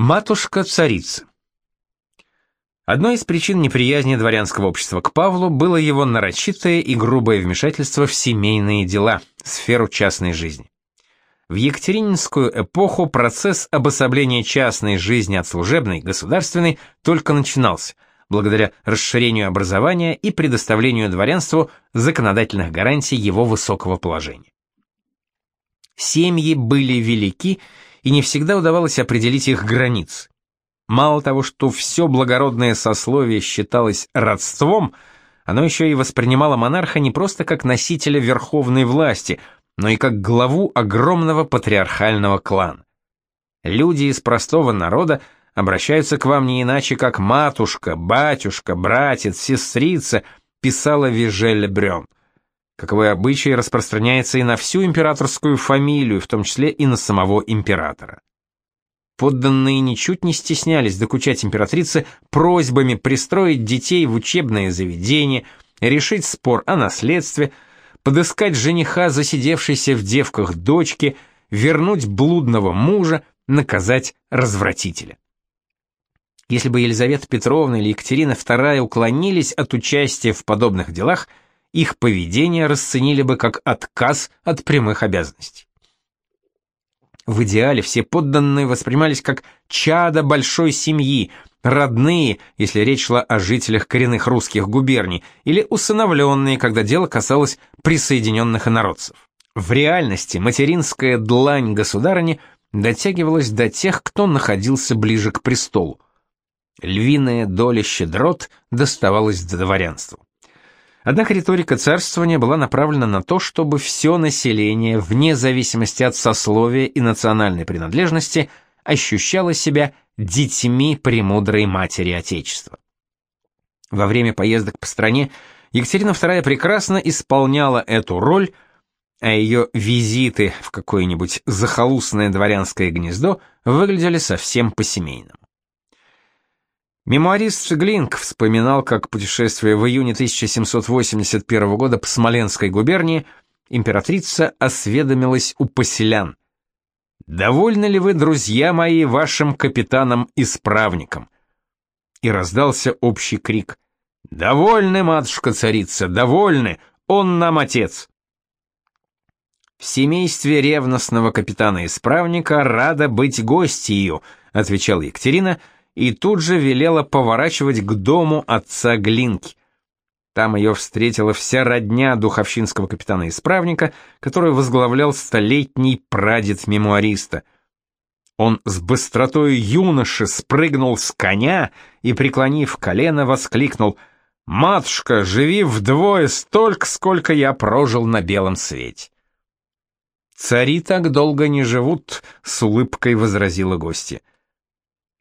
Матушка-царица. Одной из причин неприязни дворянского общества к Павлу было его нарочитое и грубое вмешательство в семейные дела, сферу частной жизни. В Екатерининскую эпоху процесс обособления частной жизни от служебной, государственной только начинался, благодаря расширению образования и предоставлению дворянству законодательных гарантий его высокого положения. Семьи были велики, и не всегда удавалось определить их границ. Мало того, что все благородное сословие считалось родством, оно еще и воспринимало монарха не просто как носителя верховной власти, но и как главу огромного патриархального клана. Люди из простого народа обращаются к вам не иначе, как матушка, батюшка, братец, сестрица, писала Вижель Брён. Каковой обычай распространяется и на всю императорскую фамилию, в том числе и на самого императора. Подданные ничуть не стеснялись докучать императрице просьбами пристроить детей в учебное заведение, решить спор о наследстве, подыскать жениха, засидевшейся в девках дочки, вернуть блудного мужа, наказать развратителя. Если бы Елизавета Петровна или Екатерина II уклонились от участия в подобных делах – их поведение расценили бы как отказ от прямых обязанностей. В идеале все подданные воспринимались как чада большой семьи, родные, если речь шла о жителях коренных русских губерний, или усыновленные, когда дело касалось присоединенных инородцев. В реальности материнская длань государыни дотягивалась до тех, кто находился ближе к престолу. Львиная доля щедрот доставалась до дворянству. Однако риторика царствования была направлена на то, чтобы все население, вне зависимости от сословия и национальной принадлежности, ощущало себя детьми премудрой матери Отечества. Во время поездок по стране Екатерина II прекрасно исполняла эту роль, а ее визиты в какое-нибудь захолустное дворянское гнездо выглядели совсем по-семейному. Мемуарист Глинк вспоминал, как путешествие в июне 1781 года по Смоленской губернии императрица осведомилась у поселян. «Довольны ли вы, друзья мои, вашим капитаном-исправником?» И раздался общий крик. «Довольны, матушка-царица, довольны! Он нам отец!» «В семействе ревностного капитана-исправника рада быть гостью», отвечала Екатерина, — и тут же велела поворачивать к дому отца Глинки. Там ее встретила вся родня духовщинского капитана-исправника, который возглавлял столетний прадед мемуариста. Он с быстротой юноши спрыгнул с коня и, преклонив колено, воскликнул «Матушка, живи вдвое столько, сколько я прожил на белом свете». «Цари так долго не живут», — с улыбкой возразила гостья.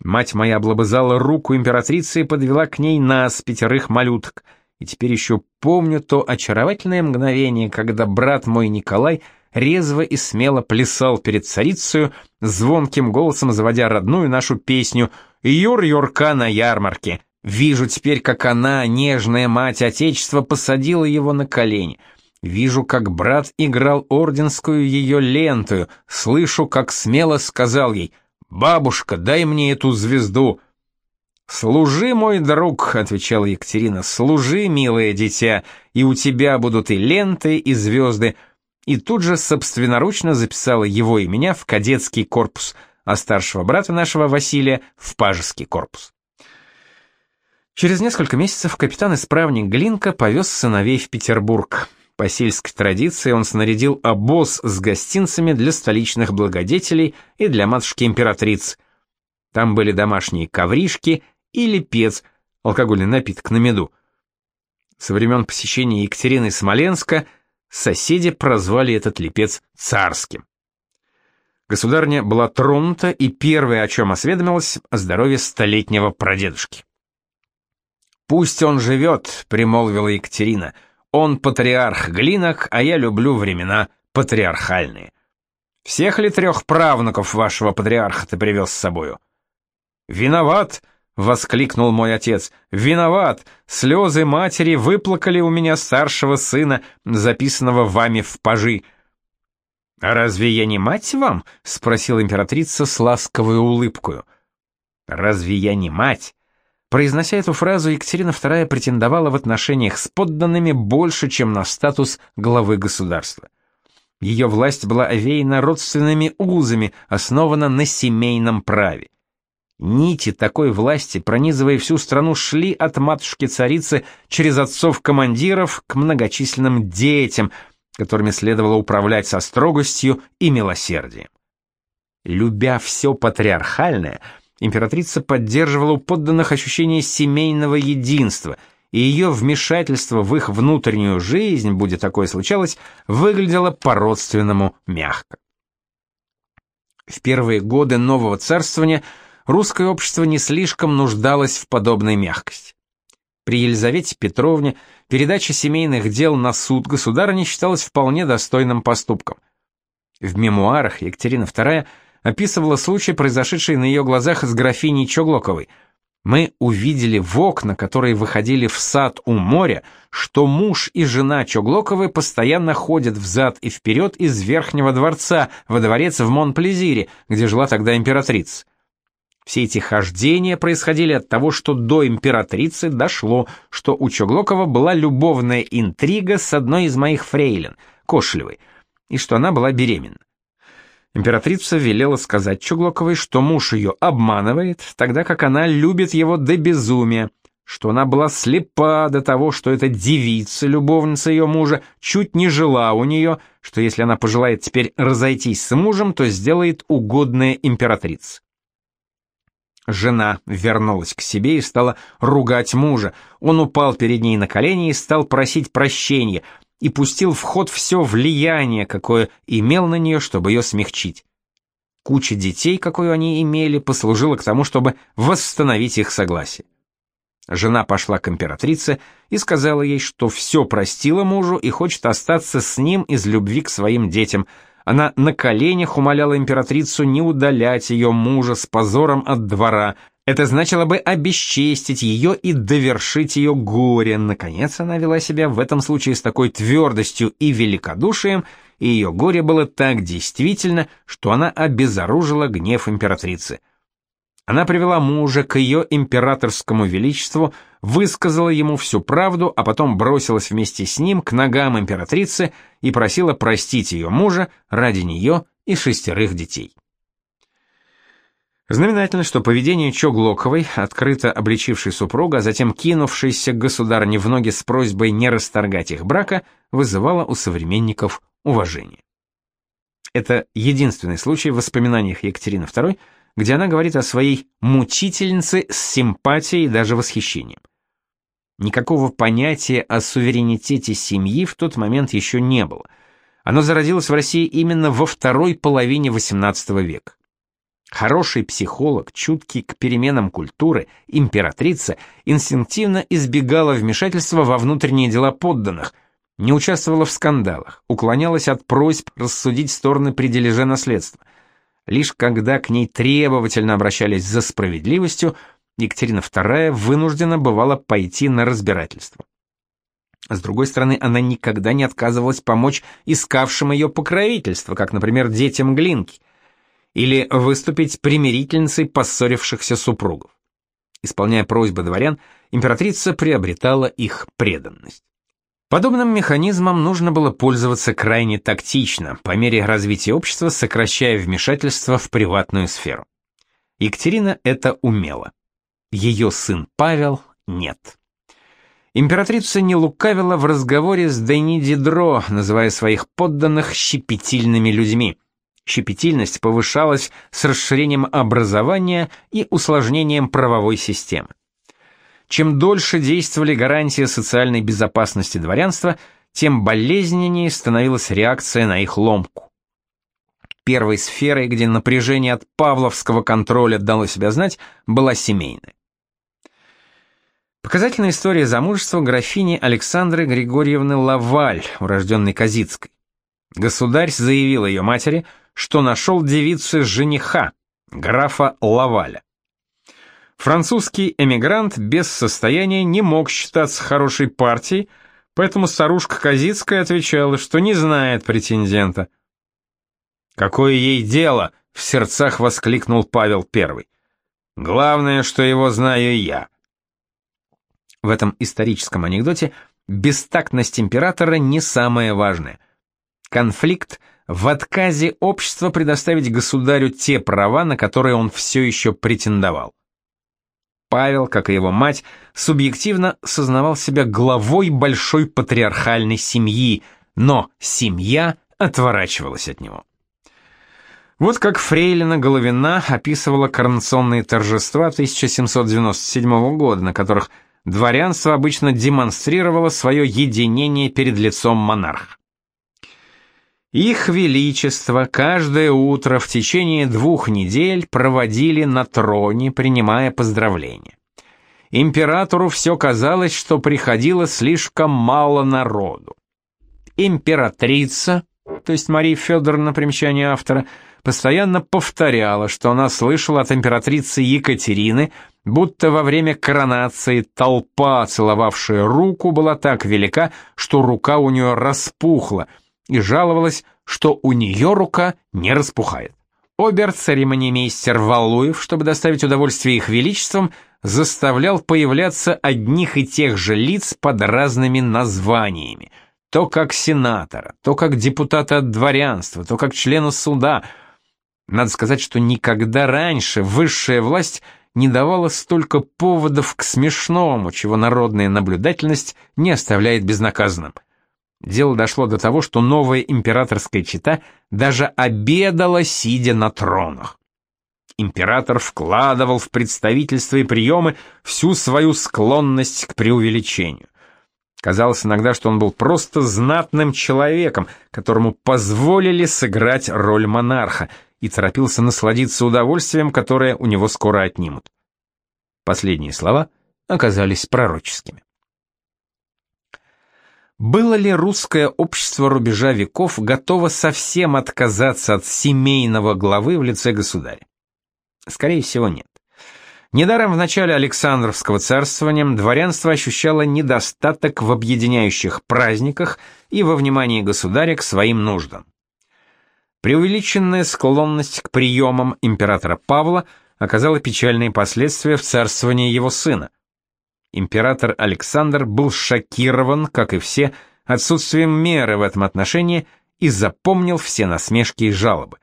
Мать моя облобызала руку императрицы и подвела к ней нас, пятерых малюток. И теперь еще помню то очаровательное мгновение, когда брат мой Николай резво и смело плясал перед царицею, звонким голосом заводя родную нашу песню «Юр-юрка на ярмарке». Вижу теперь, как она, нежная мать Отечества, посадила его на колени. Вижу, как брат играл орденскую ее лентую, слышу, как смело сказал ей — «Бабушка, дай мне эту звезду!» «Служи, мой друг», — отвечала Екатерина, — «служи, милое дитя, и у тебя будут и ленты, и звезды». И тут же собственноручно записала его и меня в кадетский корпус, а старшего брата нашего Василия в пажеский корпус. Через несколько месяцев капитан-исправник Глинка повез сыновей в Петербург. По сельской традиции он снарядил обоз с гостинцами для столичных благодетелей и для матушки-императрицы. Там были домашние ковришки и лепец, алкогольный напиток на меду. Со времен посещения Екатерины Смоленска соседи прозвали этот лепец царским. Государня была тронута и первое, о чем осведомилась, о здоровье столетнего прадедушки. «Пусть он живет», — примолвила Екатерина, — он патриарх Глинок, а я люблю времена патриархальные. Всех ли трех правнуков вашего патриарха ты привез с собою? Виноват, воскликнул мой отец. Виноват. Слезы матери выплакали у меня старшего сына, записанного вами в пажи. «А разве я не мать вам?» — спросила императрица с ласковой улыбкой. Разве я не мать? Произнося эту фразу, Екатерина II претендовала в отношениях с подданными больше, чем на статус главы государства. Ее власть была овеяна родственными узами, основана на семейном праве. Нити такой власти, пронизывая всю страну, шли от матушки-царицы через отцов-командиров к многочисленным детям, которыми следовало управлять со строгостью и милосердием. Любя все патриархальное, императрица поддерживала у подданных ощущение семейного единства, и ее вмешательство в их внутреннюю жизнь, будет такое случалось, выглядело по-родственному мягко. В первые годы нового царствования – русское общество не слишком нуждалось в подобной мягкости. При Елизавете Петровне передача семейных дел на суд государыни считалась вполне достойным поступком. В мемуарах Екатерина II описывала случай, произошедший на ее глазах с графиней Чоглоковой. Мы увидели в окна, которые выходили в сад у моря, что муж и жена Чоглоковой постоянно ходят взад и вперед из Верхнего дворца во дворец в Монплезире, где жила тогда императрица. Все эти хождения происходили от того, что до императрицы дошло, что у Чоглокова была любовная интрига с одной из моих фрейлин, Кошлевой, и что она была беременна. Императрица велела сказать Чуглоковой, что муж ее обманывает, тогда как она любит его до безумия, что она была слепа до того, что эта девица, любовница ее мужа, чуть не жила у нее, что если она пожелает теперь разойтись с мужем, то сделает угодное императрице. Жена вернулась к себе и стала ругать мужа. Он упал перед ней на колени и стал просить прощения, и пустил в ход все влияние, какое имел на нее, чтобы ее смягчить. Куча детей, какую они имели, послужила к тому, чтобы восстановить их согласие. Жена пошла к императрице и сказала ей, что все простила мужу и хочет остаться с ним из любви к своим детям, она на коленях умоляла императрицу не удалять ее мужа с позором от двора. Это значило бы обесчестить ее и довершить ее горе. Наконец она вела себя в этом случае с такой твердостью и великодушием, и ее горе было так действительно, что она обезоружила гнев императрицы. Она привела мужа к ее императорскому величеству, высказала ему всю правду, а потом бросилась вместе с ним к ногам императрицы и просила простить ее мужа ради нее и шестерых детей. Знаменательно, что поведение Чо Глоковой, открыто обличившей супруга, а затем кинувшейся к государне в ноги с просьбой не расторгать их брака, вызывало у современников уважение. Это единственный случай в воспоминаниях Екатерины II, где она говорит о своей мучительнице с симпатией и даже восхищением. Никакого понятия о суверенитете семьи в тот момент еще не было. Оно зародилось в России именно во второй половине XVIII века. Хороший психолог, чуткий к переменам культуры, императрица инстинктивно избегала вмешательства во внутренние дела подданных, не участвовала в скандалах, уклонялась от просьб рассудить стороны при дележе наследства – Лишь когда к ней требовательно обращались за справедливостью, Екатерина II вынуждена бывала пойти на разбирательство. С другой стороны, она никогда не отказывалась помочь искавшим ее покровительство, как, например, детям Глинки, или выступить примирительницей поссорившихся супругов. Исполняя просьбы дворян, императрица приобретала их преданность. Подобным механизмом нужно было пользоваться крайне тактично, по мере развития общества сокращая вмешательство в приватную сферу. Екатерина это умела. Ее сын Павел нет. Императрица не лукавила в разговоре с Дени Дидро, называя своих подданных щепетильными людьми. Щепетильность повышалась с расширением образования и усложнением правовой системы. Чем дольше действовали гарантии социальной безопасности дворянства, тем болезненнее становилась реакция на их ломку. Первой сферой, где напряжение от павловского контроля дало себя знать, была семейная. Показательная история замужества графини Александры Григорьевны Лаваль, урожденной Казицкой. Государь заявил ее матери, что нашел девице жениха, графа Лаваля. Французский эмигрант без состояния не мог считаться хорошей партией, поэтому старушка Казицкая отвечала, что не знает претендента. «Какое ей дело?» — в сердцах воскликнул Павел I. Главное, что его знаю я. В этом историческом анекдоте бестактность императора не самое важное. Конфликт в отказе общества предоставить государю те права, на которые он все еще претендовал. Павел, как и его мать, субъективно сознавал себя главой большой патриархальной семьи, но семья отворачивалась от него. Вот как Фрейлина Головина описывала коронационные торжества 1797 года, на которых дворянство обычно демонстрировало свое единение перед лицом монарха. Их величество каждое утро в течение двух недель проводили на троне, принимая поздравления. Императору все казалось, что приходило слишком мало народу. Императрица, то есть Мария Федоровна, примечание автора, постоянно повторяла, что она слышала от императрицы Екатерины, будто во время коронации толпа, целовавшая руку, была так велика, что рука у нее распухла – и жаловалась, что у нее рука не распухает. Обер-церемонимейстер Валуев, чтобы доставить удовольствие их величествам, заставлял появляться одних и тех же лиц под разными названиями. То как сенатора, то как депутата от дворянства, то как члена суда. Надо сказать, что никогда раньше высшая власть не давала столько поводов к смешному, чего народная наблюдательность не оставляет безнаказанным. Дело дошло до того, что новая императорская чета даже обедала, сидя на тронах. Император вкладывал в представительство и приемы всю свою склонность к преувеличению. Казалось иногда, что он был просто знатным человеком, которому позволили сыграть роль монарха, и торопился насладиться удовольствием, которое у него скоро отнимут. Последние слова оказались пророческими. Было ли русское общество рубежа веков готово совсем отказаться от семейного главы в лице государя? Скорее всего, нет. Недаром в начале Александровского царствования дворянство ощущало недостаток в объединяющих праздниках и во внимании государя к своим нуждам. Преувеличенная склонность к приемам императора Павла оказала печальные последствия в царствовании его сына. Император Александр был шокирован, как и все, отсутствием меры в этом отношении и запомнил все насмешки и жалобы.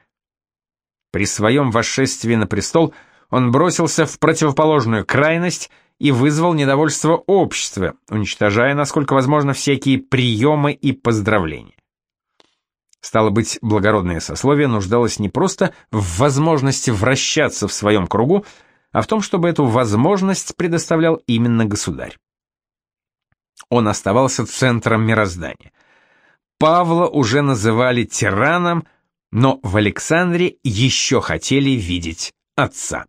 При своем восшествии на престол он бросился в противоположную крайность и вызвал недовольство общества, уничтожая, насколько возможно, всякие приемы и поздравления. Стало быть, благородное сословие нуждалось не просто в возможности вращаться в своем кругу, а в том, чтобы эту возможность предоставлял именно государь. Он оставался центром мироздания. Павла уже называли тираном, но в Александре еще хотели видеть отца.